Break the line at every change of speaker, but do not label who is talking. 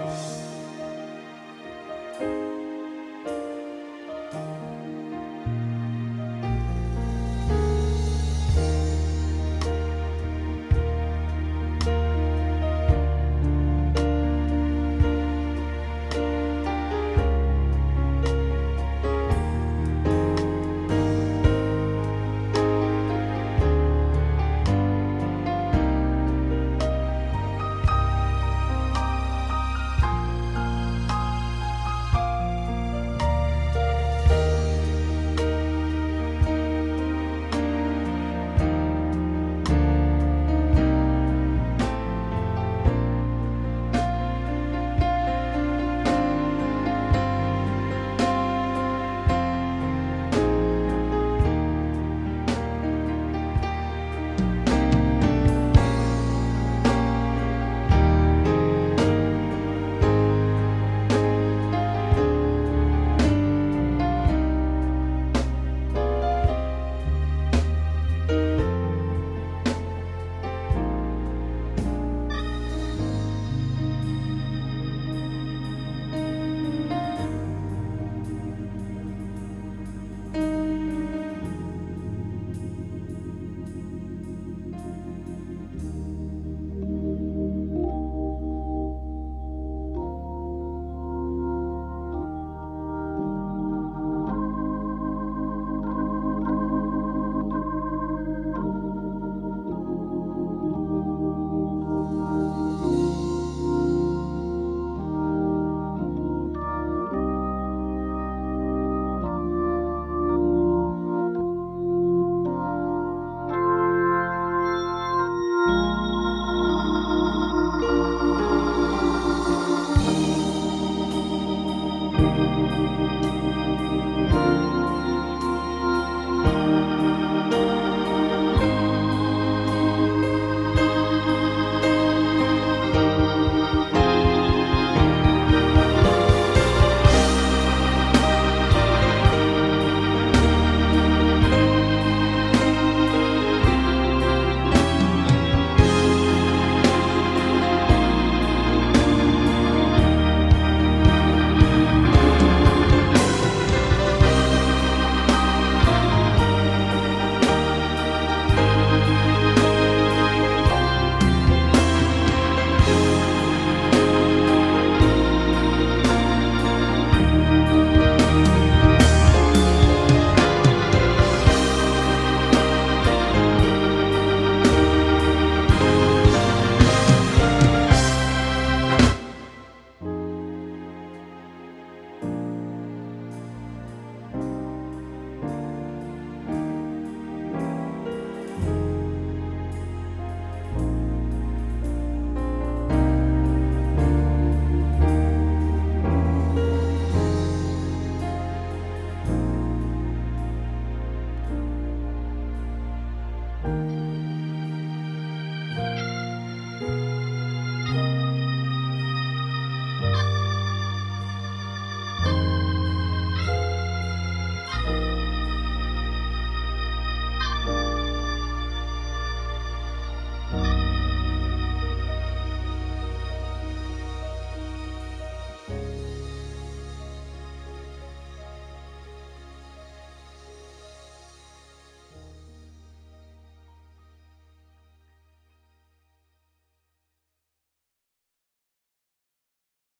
Thank you. thank you